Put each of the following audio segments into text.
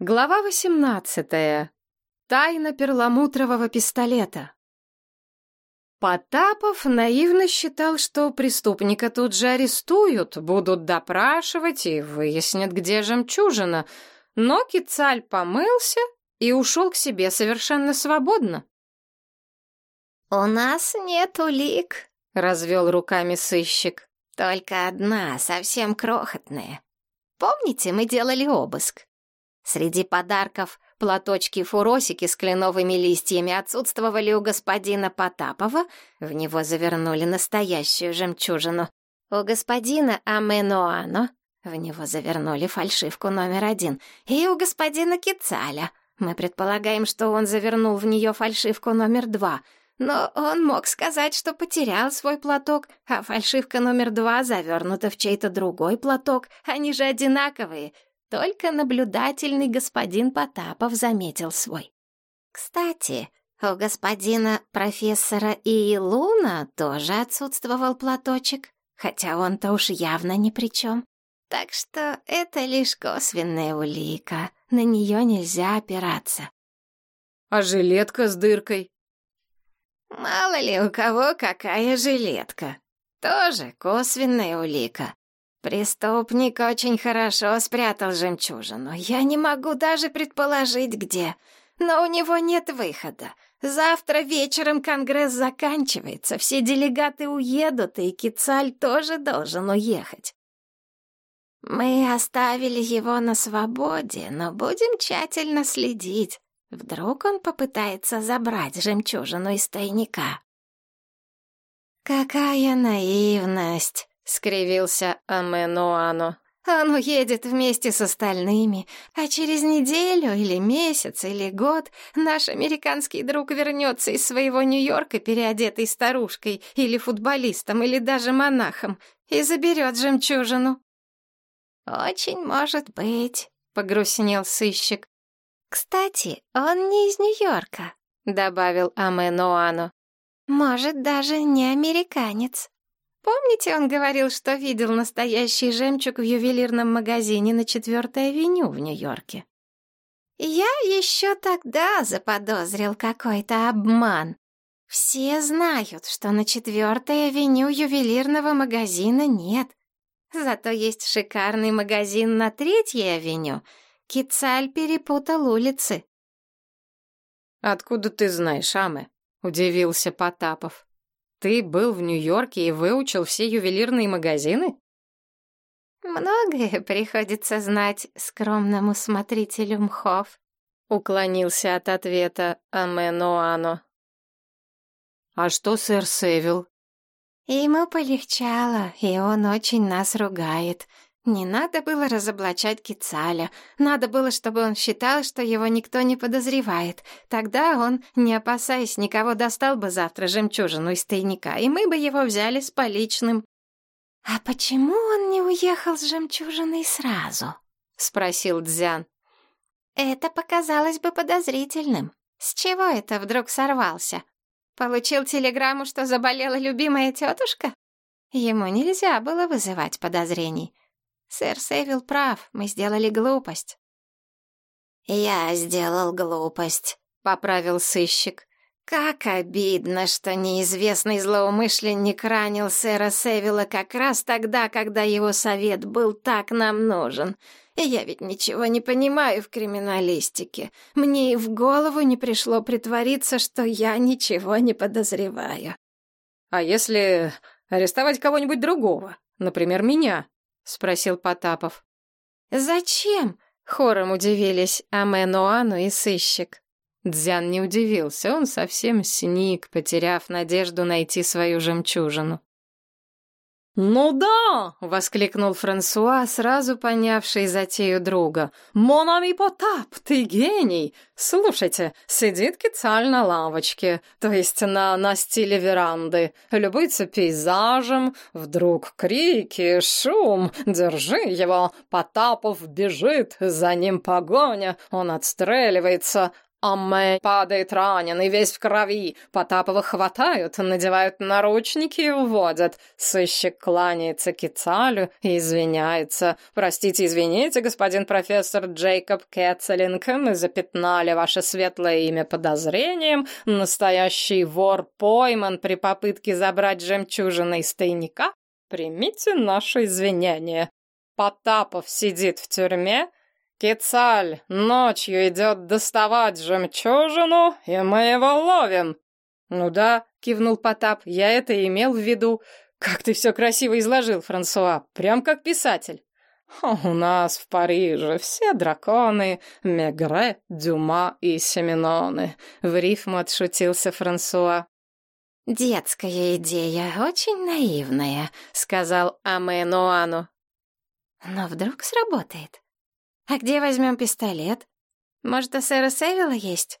Глава восемнадцатая. Тайна перламутрового пистолета. Потапов наивно считал, что преступника тут же арестуют, будут допрашивать и выяснят, где жемчужина, но Кицаль помылся и ушел к себе совершенно свободно. «У нас нет улик», — развел руками сыщик. «Только одна, совсем крохотная. Помните, мы делали обыск? Среди подарков платочки-фуросики с кленовыми листьями отсутствовали у господина Потапова, в него завернули настоящую жемчужину. У господина Аменуано в него завернули фальшивку номер один. И у господина Кицаля мы предполагаем, что он завернул в нее фальшивку номер два. Но он мог сказать, что потерял свой платок, а фальшивка номер два завернута в чей-то другой платок. Они же одинаковые. Только наблюдательный господин Потапов заметил свой. Кстати, у господина профессора Иилуна тоже отсутствовал платочек, хотя он-то уж явно ни при чем. Так что это лишь косвенная улика, на нее нельзя опираться. А жилетка с дыркой? Мало ли у кого какая жилетка. Тоже косвенная улика. Преступник очень хорошо спрятал жемчужину. Я не могу даже предположить, где. Но у него нет выхода. Завтра вечером конгресс заканчивается, все делегаты уедут, и Кицаль тоже должен уехать. Мы оставили его на свободе, но будем тщательно следить. Вдруг он попытается забрать жемчужину из тайника. Какая наивность! — скривился Аменуано. «Он уедет вместе с остальными, а через неделю или месяц или год наш американский друг вернется из своего Нью-Йорка переодетой старушкой или футболистом или даже монахом и заберет жемчужину». «Очень может быть», — погрустнел сыщик. «Кстати, он не из Нью-Йорка», — добавил Аменуано. «Может, даже не американец». Помните, он говорил, что видел настоящий жемчуг в ювелирном магазине на Четвертой авеню в Нью-Йорке? Я еще тогда заподозрил какой-то обман. Все знают, что на Четвертой авеню ювелирного магазина нет. Зато есть шикарный магазин на Третьей авеню. Кицаль перепутал улицы. «Откуда ты знаешь, Аме?» — удивился Потапов. Ты был в Нью-Йорке и выучил все ювелирные магазины? Многое приходится знать скромному смотрителю мхов. Уклонился от ответа Аменуано. А что сэр Севил? Ему полегчало, и он очень нас ругает. Не надо было разоблачать Кицаля. Надо было, чтобы он считал, что его никто не подозревает. Тогда он, не опасаясь никого, достал бы завтра жемчужину из тайника, и мы бы его взяли с поличным. «А почему он не уехал с жемчужиной сразу?» — спросил Дзян. «Это показалось бы подозрительным. С чего это вдруг сорвался? Получил телеграмму, что заболела любимая тетушка? Ему нельзя было вызывать подозрений». Сэр Севил прав, мы сделали глупость. Я сделал глупость, поправил сыщик. Как обидно, что неизвестный злоумышленник ранил сэра Севила как раз тогда, когда его совет был так нам нужен. Я ведь ничего не понимаю в криминалистике. Мне и в голову не пришло притвориться, что я ничего не подозреваю. А если арестовать кого-нибудь другого, например, меня? — спросил Потапов. «Зачем?» — хором удивились Аменуану и сыщик. Дзян не удивился, он совсем сник, потеряв надежду найти свою жемчужину. «Ну да!» — воскликнул Франсуа, сразу понявший затею друга. «Монами Потап, ты гений! Слушайте, сидит Кицаль на лавочке, то есть на настиле веранды, любуется пейзажем, вдруг крики, шум, держи его, Потапов бежит, за ним погоня, он отстреливается, Амме падает раненый, весь в крови. Потапова хватают, надевают наручники и уводят. Сыщик кланяется Кицалю и извиняется. «Простите, извините, господин профессор Джейкоб Кетцелинг, мы запятнали ваше светлое имя подозрением. Настоящий вор пойман при попытке забрать жемчужины из тайника. Примите наши извинения. Потапов сидит в тюрьме, Кицаль ночью идет доставать жемчужину, и мы его ловим. Ну да, кивнул Потап, я это имел в виду. Как ты все красиво изложил, Франсуа, прям как писатель. У нас в Париже все драконы, Мегре, Дюма и Семеноны. В рифму отшутился Франсуа. «Детская идея, очень наивная», — сказал Аме Нуану. «Но вдруг сработает?» «А где возьмем пистолет? Может, у сэра Севилла есть?»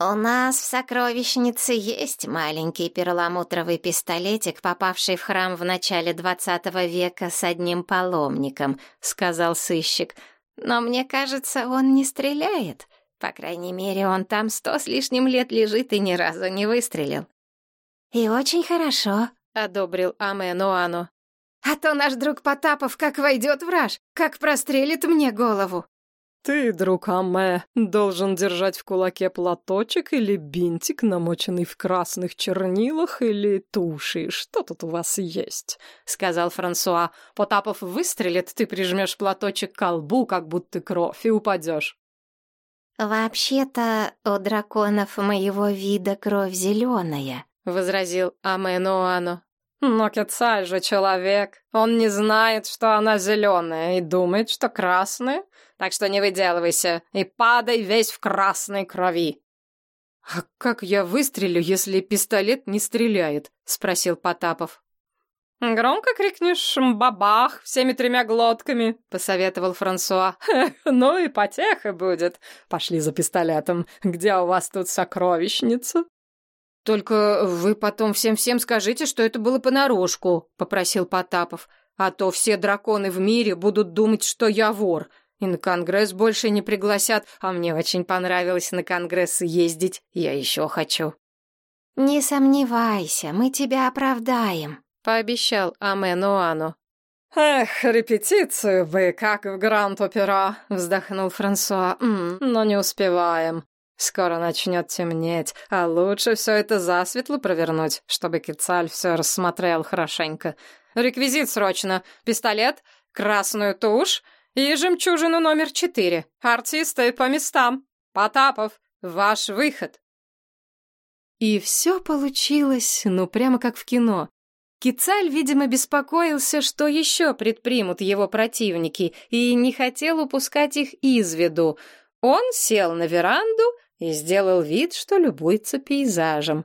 «У нас в сокровищнице есть маленький перламутровый пистолетик, попавший в храм в начале двадцатого века с одним паломником», — сказал сыщик. «Но мне кажется, он не стреляет. По крайней мере, он там сто с лишним лет лежит и ни разу не выстрелил». «И очень хорошо», — одобрил Аме Нуану. А то наш друг Потапов как войдет враж, как прострелит мне голову. Ты, друг Аме, должен держать в кулаке платочек или бинтик, намоченный в красных чернилах, или туши. Что тут у вас есть? — сказал Франсуа. Потапов выстрелит, ты прижмешь платочек к колбу, как будто кровь, и упадешь. «Вообще-то у драконов моего вида кровь зеленая», — возразил Аме Нуану. Но Кецаль же человек. Он не знает, что она зеленая, и думает, что красная. Так что не выделывайся и падай весь в красной крови. «А как я выстрелю, если пистолет не стреляет?» — спросил Потапов. «Громко крикнешь «бабах» всеми тремя глотками», — посоветовал Франсуа. «Ну и потеха будет. Пошли за пистолетом. Где у вас тут сокровищница?» «Только вы потом всем-всем скажите, что это было понарошку», — попросил Потапов. «А то все драконы в мире будут думать, что я вор, и на конгресс больше не пригласят, а мне очень понравилось на конгресс ездить, я еще хочу». «Не сомневайся, мы тебя оправдаем», — пообещал Аме Нуану. «Эх, репетицию бы, как в Гранд-Опера», — вздохнул Франсуа. «М -м, «Но не успеваем». Скоро начнет темнеть, а лучше все это засветло провернуть, чтобы Кицаль все рассмотрел хорошенько. Реквизит срочно. Пистолет, красную тушь и жемчужину номер четыре. Артисты по местам. Потапов, ваш выход. И все получилось, ну, прямо как в кино. Кицаль, видимо, беспокоился, что еще предпримут его противники, и не хотел упускать их из виду. Он сел на веранду и сделал вид, что любуется пейзажем.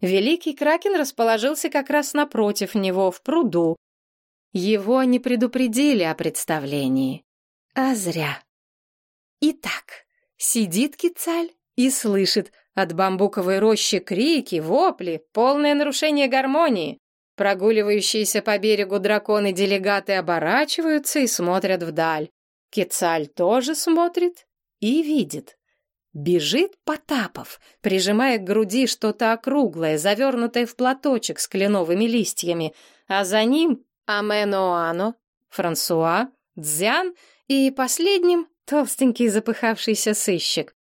Великий Кракен расположился как раз напротив него, в пруду. Его не предупредили о представлении. А зря. Итак, сидит Кицаль и слышит от бамбуковой рощи крики, вопли, полное нарушение гармонии. Прогуливающиеся по берегу драконы-делегаты оборачиваются и смотрят вдаль. Кицаль тоже смотрит и видит. Бежит Потапов, прижимая к груди что-то округлое, завернутое в платочек с кленовыми листьями, а за ним Аменоано, Франсуа, Дзян и последним толстенький запыхавшийся сыщик.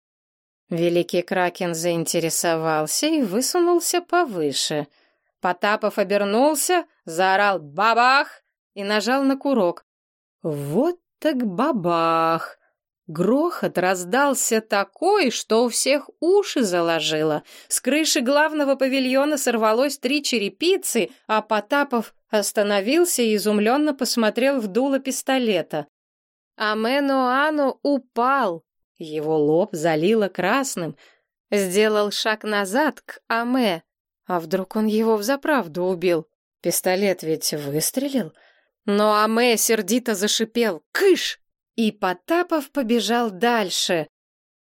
Великий Кракен заинтересовался и высунулся повыше. Потапов обернулся, заорал «Бабах!» и нажал на курок. Вот так бабах! Грохот раздался такой, что у всех уши заложило. С крыши главного павильона сорвалось три черепицы, а Потапов остановился и изумленно посмотрел в дуло пистолета. Аменуану упал. Его лоб залило красным. Сделал шаг назад к Аме. А вдруг он его взаправду убил? Пистолет ведь выстрелил. Но Аме сердито зашипел. «Кыш!» И Потапов побежал дальше.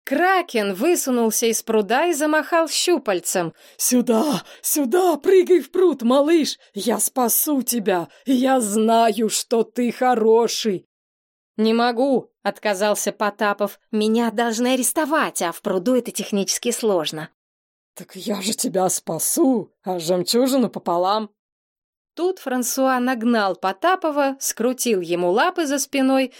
Кракен высунулся из пруда и замахал щупальцем. «Сюда, сюда, прыгай в пруд, малыш! Я спасу тебя! Я знаю, что ты хороший!» «Не могу», — отказался Потапов. «Меня должны арестовать, а в пруду это технически сложно». «Так я же тебя спасу, а жемчужину пополам». Тут Франсуа нагнал Потапова, скрутил ему лапы за спиной,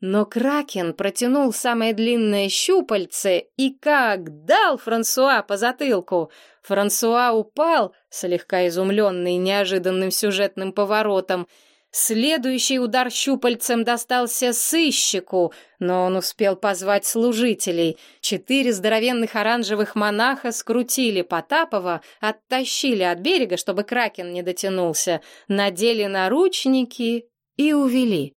но Кракен протянул самое длинное щупальце и как дал Франсуа по затылку. Франсуа упал, слегка изумленный неожиданным сюжетным поворотом, Следующий удар щупальцем достался сыщику, но он успел позвать служителей. Четыре здоровенных оранжевых монаха скрутили Потапова, оттащили от берега, чтобы кракен не дотянулся, надели наручники и увели.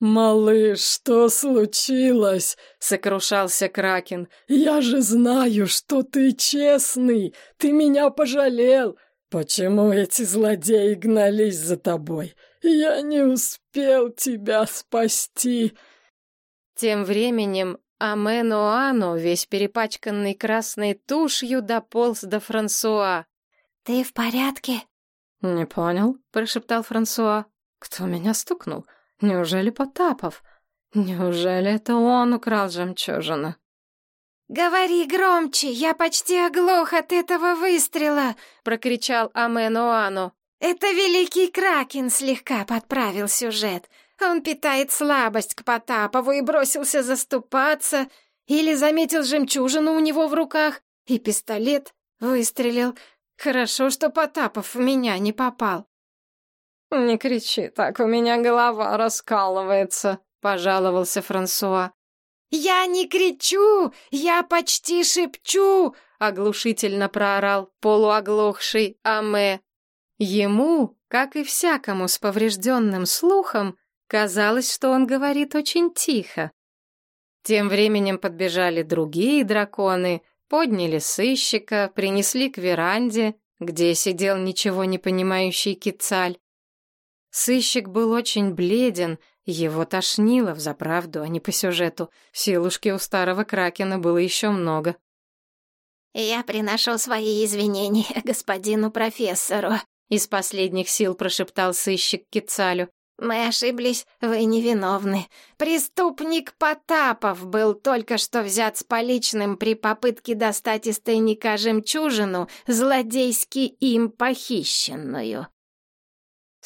«Малыш, что случилось?» — сокрушался Кракен. «Я же знаю, что ты честный. Ты меня пожалел. Почему эти злодеи гнались за тобой? Я не успел тебя спасти. Тем временем Аменуану, весь перепачканный красной тушью, дополз до Франсуа. «Ты в порядке?» «Не понял», — прошептал Франсуа. «Кто меня стукнул? Неужели Потапов? Неужели это он украл жемчужину?» «Говори громче, я почти оглох от этого выстрела!» — прокричал Аменуану. Это великий Кракен слегка подправил сюжет. Он питает слабость к Потапову и бросился заступаться, или заметил жемчужину у него в руках, и пистолет выстрелил. Хорошо, что Потапов в меня не попал. «Не кричи так, у меня голова раскалывается», — пожаловался Франсуа. «Я не кричу, я почти шепчу!» — оглушительно проорал полуоглохший Аме. Ему, как и всякому с поврежденным слухом, казалось, что он говорит очень тихо. Тем временем подбежали другие драконы, подняли сыщика, принесли к веранде, где сидел ничего не понимающий Кицаль. Сыщик был очень бледен, его тошнило, взаправду, а не по сюжету. Силушки у старого кракена было еще много. «Я приношу свои извинения господину профессору», из последних сил прошептал сыщик Кицалю. «Мы ошиблись, вы невиновны. Преступник Потапов был только что взят с поличным при попытке достать из тайника жемчужину, злодейски им похищенную».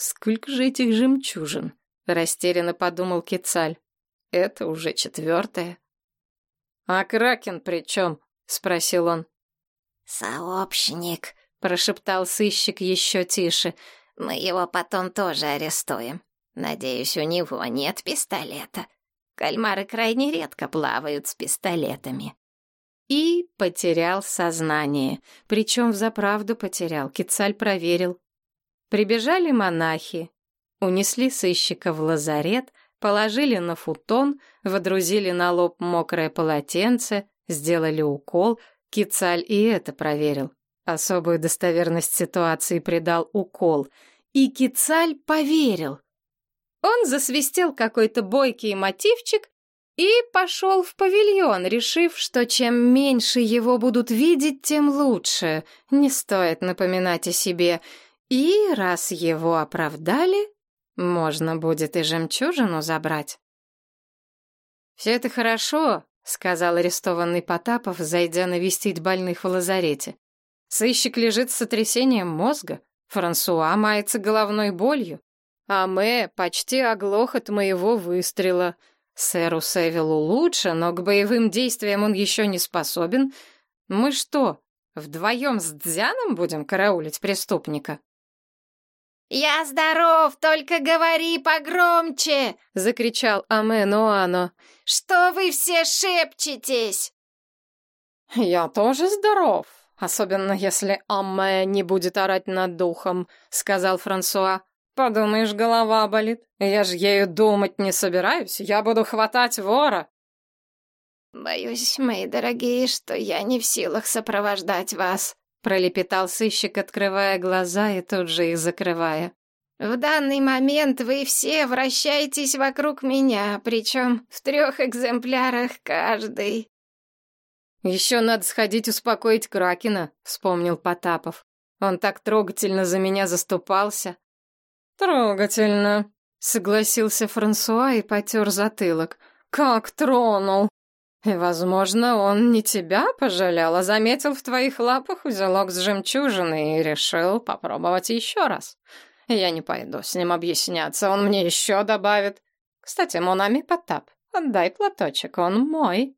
«Сколько же этих жемчужин?» — растерянно подумал Кицаль. «Это уже четвертое». «А Кракен при чем?» — спросил он. «Сообщник», — прошептал сыщик еще тише. «Мы его потом тоже арестуем. Надеюсь, у него нет пистолета. Кальмары крайне редко плавают с пистолетами». И потерял сознание. Причем взаправду потерял. Кицаль проверил. Прибежали монахи, унесли сыщика в лазарет, положили на футон, водрузили на лоб мокрое полотенце, сделали укол. Кицаль и это проверил. Особую достоверность ситуации придал укол. И Кицаль поверил. Он засвистел какой-то бойкий мотивчик и пошел в павильон, решив, что чем меньше его будут видеть, тем лучше. Не стоит напоминать о себе. И раз его оправдали, можно будет и жемчужину забрать. «Все это хорошо», — сказал арестованный Потапов, зайдя навестить больных в лазарете. Сыщик лежит с сотрясением мозга, Франсуа мается головной болью, а Мэ почти оглох от моего выстрела. Сэру Севилу лучше, но к боевым действиям он еще не способен. Мы что, вдвоем с Дзяном будем караулить преступника?» «Я здоров, только говори погромче!» — закричал Аме Нуано. «Что вы все шепчетесь?» «Я тоже здоров», «Особенно если Амме не будет орать над духом», — сказал Франсуа. «Подумаешь, голова болит. Я же ею думать не собираюсь. Я буду хватать вора». «Боюсь, мои дорогие, что я не в силах сопровождать вас», — пролепетал сыщик, открывая глаза и тут же их закрывая. «В данный момент вы все вращаетесь вокруг меня, причем в трех экземплярах каждый». «Еще надо сходить успокоить Кракена», — вспомнил Потапов. «Он так трогательно за меня заступался». «Трогательно», согласился Франсуа и потер затылок. Как тронул. И, возможно, он не тебя пожалел, а заметил в твоих лапах узелок с жемчужиной и решил попробовать еще раз. Я не пойду с ним объясняться, он мне еще добавит. Кстати, Монами Потап, отдай платочек, он мой.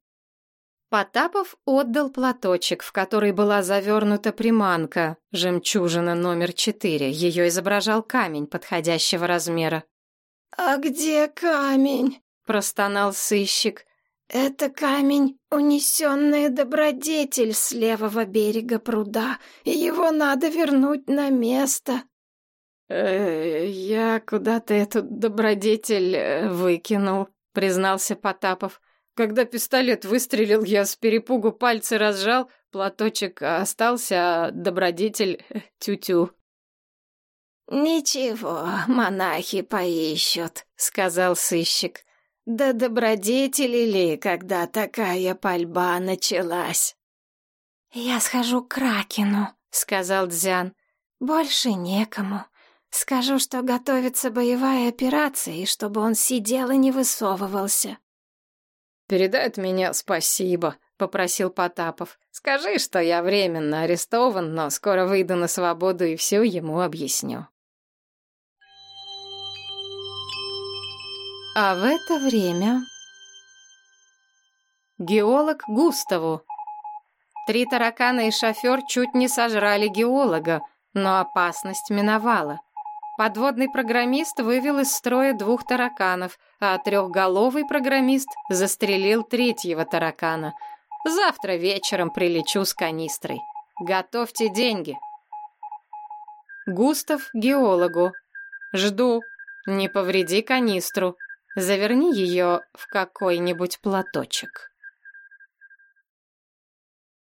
Потапов отдал платочек, в который была завернута приманка, жемчужина номер четыре. Ее изображал камень подходящего размера. «А где камень?» — простонал сыщик. «Это камень, унесенный добродетель с левого берега пруда. Его надо вернуть на место». «Э, «Я куда-то эту добродетель э, выкинул», — признался Потапов. «Когда пистолет выстрелил, я с перепугу пальцы разжал, платочек остался, а добродетель э, тю-тю». «Ничего, монахи поищут», — сказал сыщик. Да добродетели ли, когда такая пальба началась? «Я схожу к Кракену», — сказал Дзян. «Больше некому. Скажу, что готовится боевая операция, и чтобы он сидел и не высовывался». «Передай от меня спасибо», — попросил Потапов. «Скажи, что я временно арестован, но скоро выйду на свободу и все ему объясню». А в это время... Геолог Густаву. Три таракана и шофер чуть не сожрали геолога, но опасность миновала. Подводный программист вывел из строя двух тараканов, а трехголовый программист застрелил третьего таракана. Завтра вечером прилечу с канистрой. Готовьте деньги. Густав геологу. Жду. Не повреди канистру. Заверни ее в какой-нибудь платочек.